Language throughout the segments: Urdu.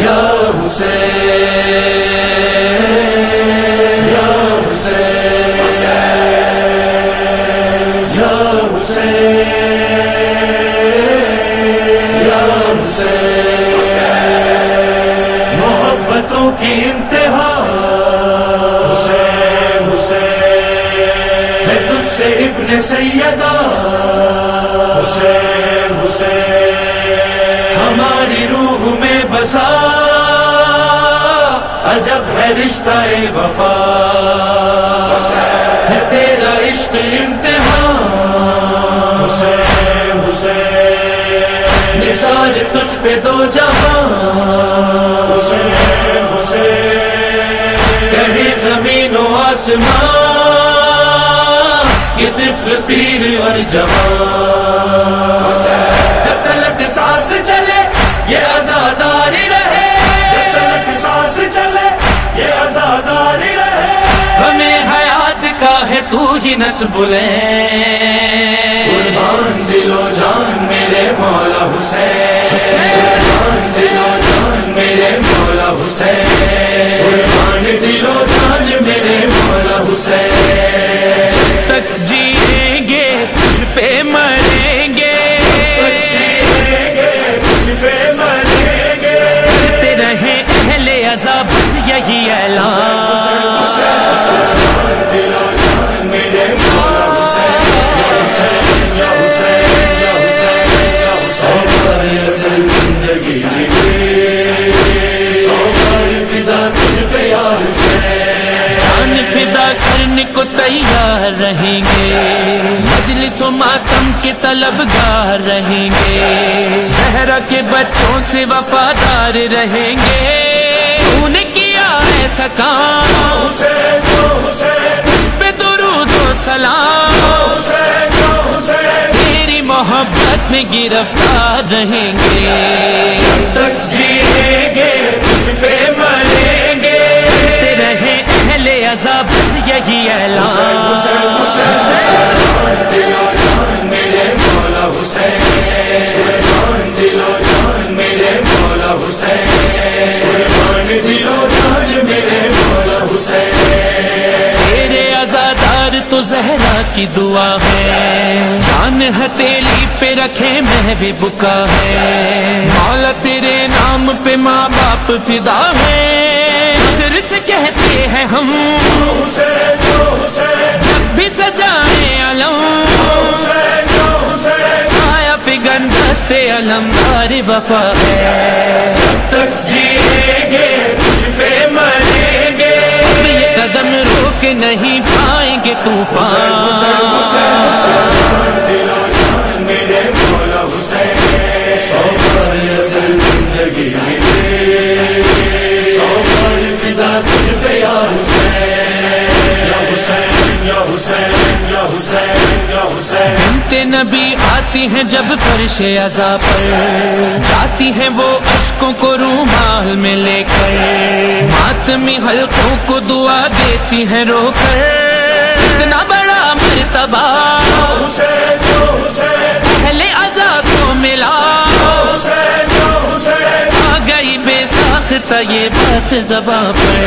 یا حسین یا حسین یا حسین یا حسین، محبتوں کی انتہا، حسین حسین، ہے تجھ سے ابن سیدہ، حسین حسین۔ رشتہ وفا ہے تیرا عشق امتحان۔ حسین حسین۔ نثار تجھ پہ دو جہاں حسین حسین۔ کہیں زمین و آسمان یہ طفل پیر اور جوان۔ جب تلک سانس چلے ہی نصب قربان دل و جان میرے مولا حسین۔ قربان دل و جان میرے مولا حسین۔ قربان دل و جان میرے مولا حسین۔ تک جیئیں گے تجھ پہ مریں گے۔ تجھ پہ مریں گے۔ کرتے رہے اہل عذاب بس یہی اعلان۔ طلبگار رہیں گے۔ زہرا کے بچوں سے وفادار رہیں گے۔ تو نے کیا ایسا کام حسین پہ درود و سلام۔ حسین تیری محبت میں گرفتار رہیں گے۔ تک جیئیں گے، تجھ پہ مریں گے۔ کرتے اہل عذاب، بس یہی اعلان۔ کی دعا ہے۔ جان ہتیلی پہ رکھے میں بھی بکا ہے۔ مولا تیرے نام پہ ماں باپ فضا ہے۔ مگر سے کہتے ہیں ہم۔ جب بھی سجائے علم۔ حسین جو حسین سایہ پگن دستے علم دار وفا ہے۔ جب تک جیئیں گے تجھ پہ مریں روک نہیں پائیں گے طوفان۔ میرے مولا حسین سو یا حسین حسین۔ بنتے نبی آتی ہیں جب فرش ازا پر۔ جاتی ہیں وہ اشکوں کو رومال میں لے کر۔ ماتمی حلقوں کو دعا دیتی ہیں رو کر۔ اتنا بڑا مرتبہ۔ حسین ازا کو ملا آ گئی بے ساختہ یہ بات زباں پر۔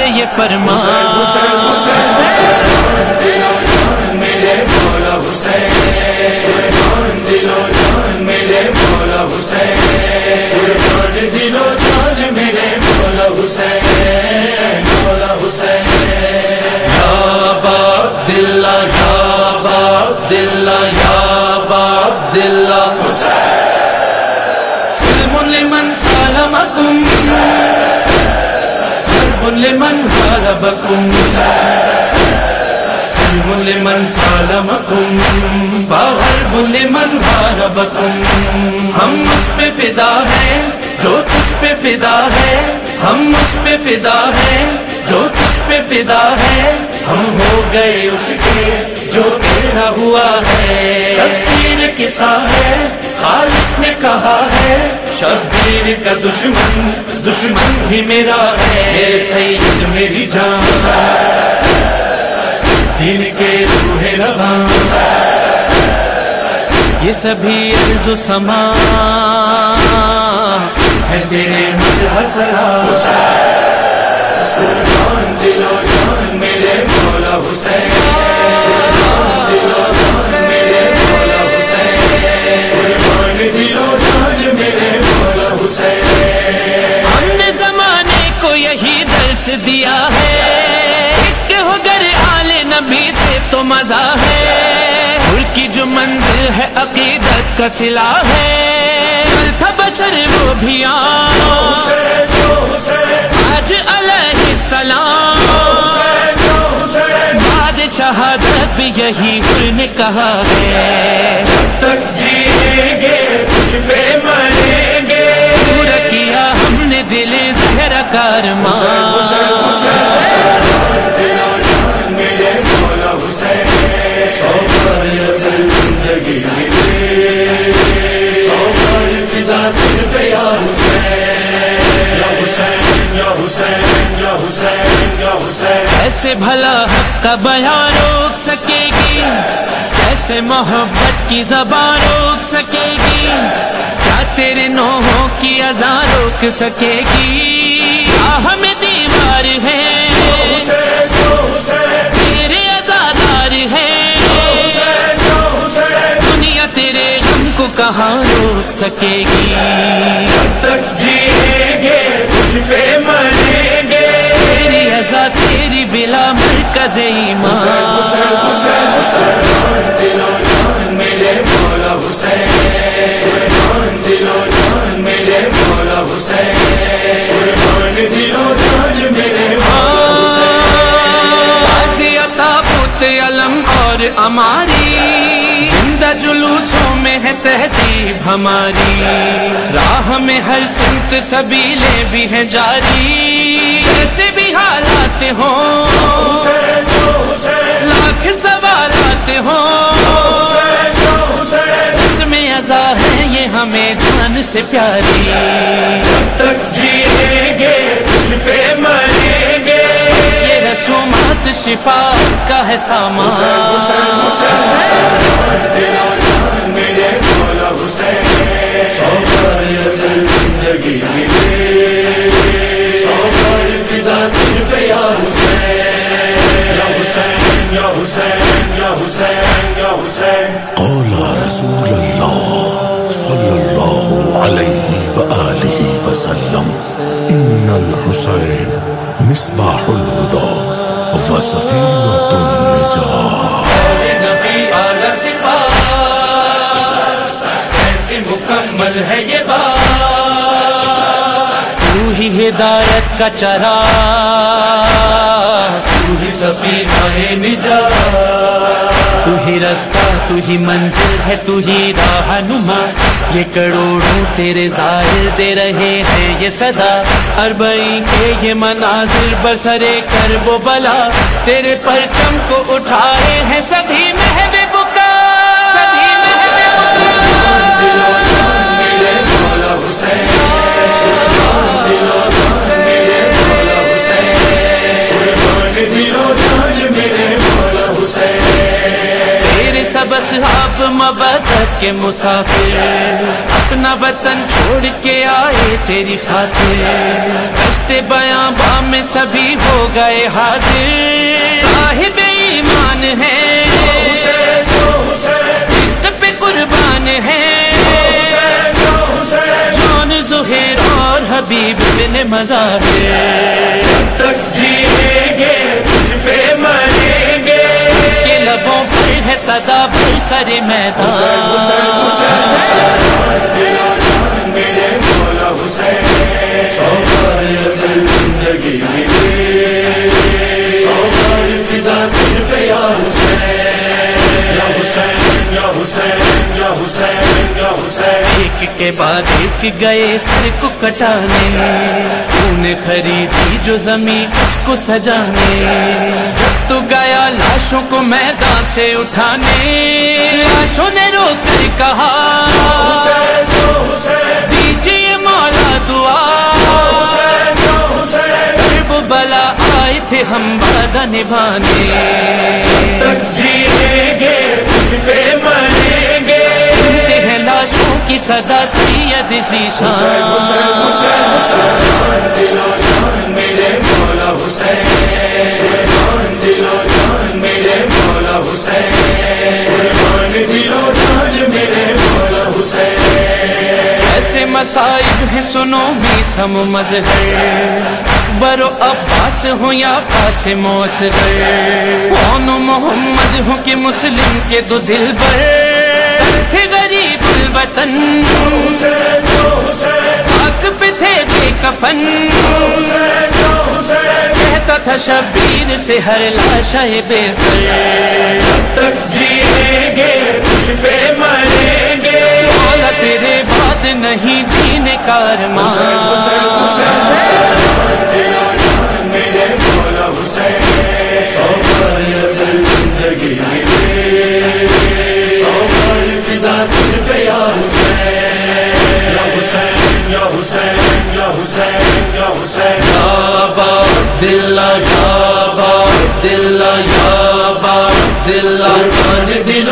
سے یہ فرمان۔ دل میرے مولا حسین قربان دل جان میرے مولا حسین قربان دل و جان میرے مولا حسین مولا حسین یا باپ دلہ، یا لمن سلم لمن سالمكم فغرب لمن غاربكم ہم اس پہ فدا ہیں جو تجھ پہ فدا ہے ہم اس پہ فدا ہیں جو تجھ پہ فدا ہے ہم ہو گئے اس کے جو تیرا ہوا ہے۔ تفسیر کسا ہے، خالق نے کہا ہے شبیر کا دشمن دشمن ہی میرا ہے۔ میرے سید، میری جان۔ دین کے روح رواں۔ یہ سبھی عرض و سما ہے تیرے مد حسرا قربان دل جان میرے مولا حسین قربان جان میرے مولا حسین جان میرے مولا حسین ہم نے زمانے کو یہی درس دیا ہے، عشق ہو گر آل نبی سے تو مزہ ہے۔ منزل ہے عقیدت کا سلا ہے۔ تھا بشر وہ بھی آج علیہ السلام۔ بعد شہادت بھی یہی گل نے کہا ہے۔ تک جیئیں گے کچھ پہ مریں گے۔ پورا کیا ہم نے دل زہرا کارمان حسین ایسے بھلا حق کا بیان روک سکے گی؟ کیسے محبت کی زبان روک سکے گی؟ کیا تیرے نوحوں کی اذان روک سکے گی؟ کیا ہمیں دیوار ہے؟ تیرے ازادار ہے؟ دنیا تیرے غم کو کہاں روک سکے گی؟ تک جیئیں گے کچھ پہ مریں بلا مرکز ایمان۔ جان میرے مولا حسین۔ جان میرے مولا جان میرے غازی عطا علم اور ہماری زندہ جلوسوں میں ہے تہذیب ہماری۔ راہ میں ہر سمت سبیلے بھی ہیں جاری۔ جیسے بھی حالات میں ہمیں جان سے پیاری۔ تک جیئیں گے کچھ پہ مریں گے یہ رسومات شفا کا ہے سامان۔ مصباح الهدى وسفينة النجاة. مکمل ہے یہ بات۔ تو ہی ہدایت کا چرا، تو ہی سفینہ نجات۔ تو ہی رستہ تو ہی منزل ہے تو ہی رہنما یہ کروڑوں تیرے ظاہر دے رہے ہیں یہ صدا اربئی کے یہ مناظر برسرے کر وہ بلا تیرے پرچم کو اٹھائے ہیں سبھی محب بکا سبھی محب دل و جان میرے مولا حسین اصحاب مبادت کے مسافر اپنا وطن چھوڑ کے آئے تیری خاطر۔ کشت بیاں با میں سبھی ہو گئے حاضر۔ صاحب ایمان ہے۔ عشق پہ قربان ہے۔ حسین جو حسین جان زہیر اور حبیب بن مظاہر۔ تک جیئیں گے کچھ پہ مریں گے۔ کے لبوں صدا بھر سر میدان۔ کے بعد ایک گئے سر کو کٹانے۔ تو نے خریدی جو زمین اس کو سجانے۔ جب تو گیا لاشوں کو میدان سے اٹھانے۔ لاشوں نے رو کر کہا، دیجیے مولا دعا۔ حسین بلا آئے تھے ہم وعدہ نبھانے۔ تک جیئیں گے کچھ پہ مولا حسین۔ ایسے مسائب ہیں سنو بھی سم مذہب برو عباس ہوں یا قاسم و اصغر۔ کون محمد ہوں کہ مسلم کے دو دل بر۔ حسین خاک پہ تھے بے کفن. کہتا تھا شبیر سے ہر لاشا بے سر. جب تک جیئیں گے کچھ پہ مریں گے۔ مولا تیرے بعد نہیں دین کارمان دل دل بابا دل یا بابا دل دل